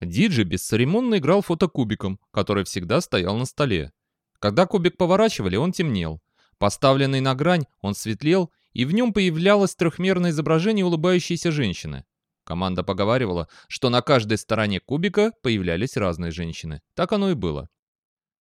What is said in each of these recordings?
Диджи бесцеремонно играл фотокубиком, который всегда стоял на столе. Когда кубик поворачивали, он темнел. Поставленный на грань, он светлел, и в нем появлялось трехмерное изображение улыбающейся женщины. Команда поговаривала, что на каждой стороне кубика появлялись разные женщины. Так оно и было.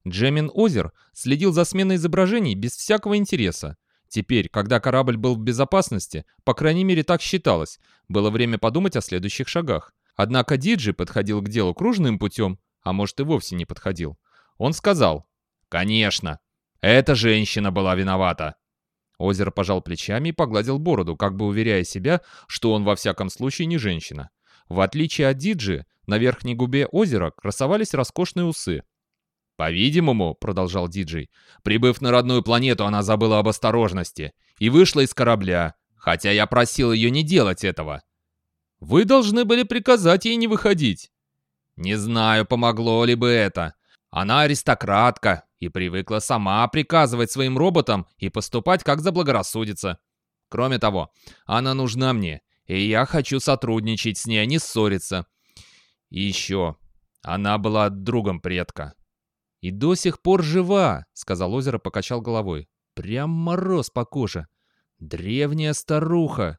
Джемин Озер следил за сменой изображений без всякого интереса. Теперь, когда корабль был в безопасности, по крайней мере так считалось, было время подумать о следующих шагах. Однако Диджи подходил к делу кружным путем, а может и вовсе не подходил. Он сказал, «Конечно, эта женщина была виновата». Озер пожал плечами и погладил бороду, как бы уверяя себя, что он во всяком случае не женщина. В отличие от Диджи, на верхней губе озера красовались роскошные усы. «По-видимому», — продолжал диджей, — «прибыв на родную планету, она забыла об осторожности и вышла из корабля, хотя я просил ее не делать этого». «Вы должны были приказать ей не выходить». «Не знаю, помогло ли бы это. Она аристократка и привыкла сама приказывать своим роботам и поступать как заблагорассудится. Кроме того, она нужна мне, и я хочу сотрудничать с ней, а не ссориться. И еще, она была другом предка». «И до сих пор жива», — сказал озеро, покачал головой. «Прям мороз по коже. Древняя старуха».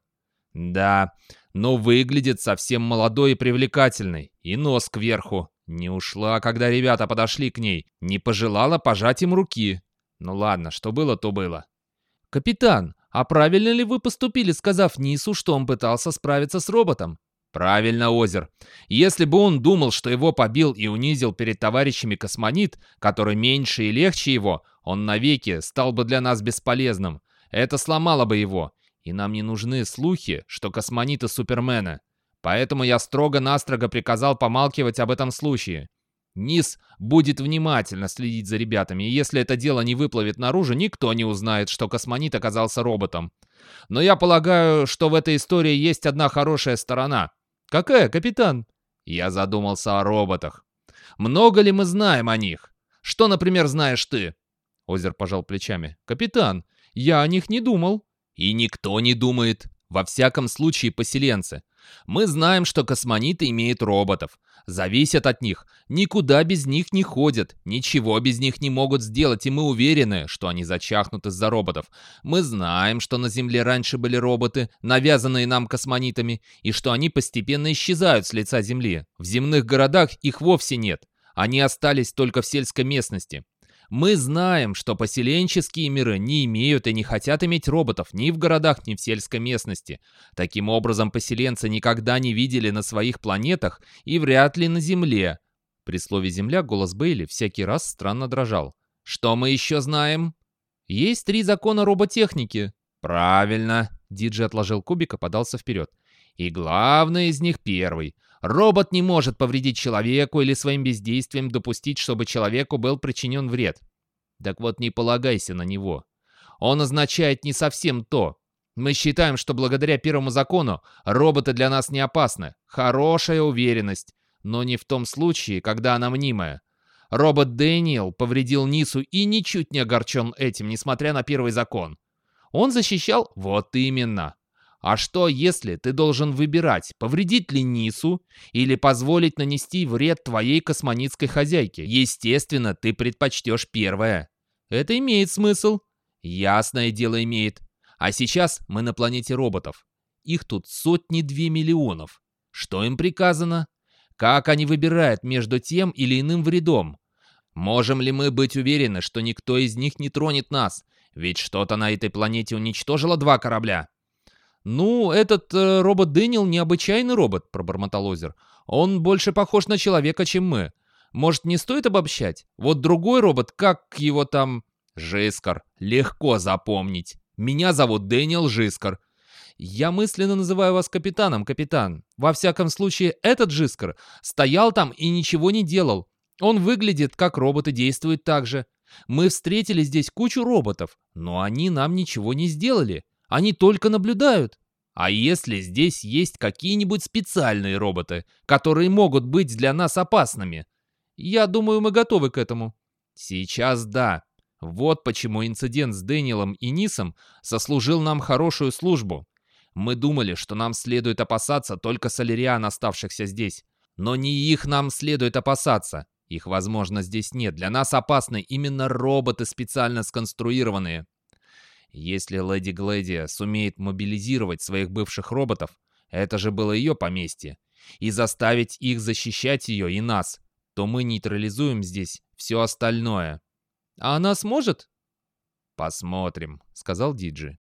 «Да, но выглядит совсем молодой и привлекательной. И нос кверху. Не ушла, когда ребята подошли к ней. Не пожелала пожать им руки. Ну ладно, что было, то было». «Капитан, а правильно ли вы поступили, сказав Нису, что он пытался справиться с роботом?» Правильно, Озер. Если бы он думал, что его побил и унизил перед товарищами космонит, который меньше и легче его, он навеки стал бы для нас бесполезным. Это сломало бы его. И нам не нужны слухи, что космониты супермены. Поэтому я строго-настрого приказал помалкивать об этом случае. Низ будет внимательно следить за ребятами, и если это дело не выплывет наружу, никто не узнает, что космонит оказался роботом. Но я полагаю, что в этой истории есть одна хорошая сторона. «Какая, капитан?» Я задумался о роботах. «Много ли мы знаем о них? Что, например, знаешь ты?» Озер пожал плечами. «Капитан, я о них не думал». «И никто не думает. Во всяком случае, поселенцы. Мы знаем, что космониты имеют роботов, зависят от них, никуда без них не ходят, ничего без них не могут сделать, и мы уверены, что они зачахнут из-за роботов. Мы знаем, что на Земле раньше были роботы, навязанные нам космонитами, и что они постепенно исчезают с лица Земли. В земных городах их вовсе нет. Они остались только в сельской местности. Мы знаем, что поселенческие миры не имеют и не хотят иметь роботов ни в городах, ни в сельской местности. Таким образом, поселенцы никогда не видели на своих планетах и вряд ли на Земле. При слове «Земля» голос Бейли всякий раз странно дрожал. Что мы еще знаем? Есть три закона роботехники. Правильно. Диджи отложил кубик и подался вперед. И главный из них первый. Робот не может повредить человеку или своим бездействием допустить, чтобы человеку был причинен вред. Так вот, не полагайся на него. Он означает не совсем то. Мы считаем, что благодаря первому закону роботы для нас не опасны. Хорошая уверенность. Но не в том случае, когда она мнимая. Робот Дэниел повредил Нису и ничуть не огорчен этим, несмотря на первый закон. Он защищал... Вот именно. А что, если ты должен выбирать, повредить ли Нису или позволить нанести вред твоей космонитской хозяйке? Естественно, ты предпочтешь первое. Это имеет смысл. Ясное дело имеет. А сейчас мы на планете роботов. Их тут сотни-две миллионов. Что им приказано? Как они выбирают между тем или иным вредом? Можем ли мы быть уверены, что никто из них не тронет нас? Ведь что-то на этой планете уничтожило два корабля. «Ну, этот э, робот Дэниел необычайный робот», — пробормотал Озер. «Он больше похож на человека, чем мы. Может, не стоит обобщать? Вот другой робот, как его там...» «Жискар. Легко запомнить. Меня зовут Дэниел Жискар. Я мысленно называю вас капитаном, капитан. Во всяком случае, этот Жискар стоял там и ничего не делал. Он выглядит как робот и действует так же. Мы встретили здесь кучу роботов, но они нам ничего не сделали. Они только наблюдают. А если здесь есть какие-нибудь специальные роботы, которые могут быть для нас опасными? Я думаю, мы готовы к этому. Сейчас да. Вот почему инцидент с Дэниелом и Нисом сослужил нам хорошую службу. Мы думали, что нам следует опасаться только соляриан, оставшихся здесь. Но не их нам следует опасаться. Их, возможно, здесь нет. Для нас опасны именно роботы, специально сконструированные. Если Леди Глэдия сумеет мобилизировать своих бывших роботов, это же было ее поместье, и заставить их защищать ее и нас, то мы нейтрализуем здесь все остальное. А она сможет? Посмотрим, сказал Диджи.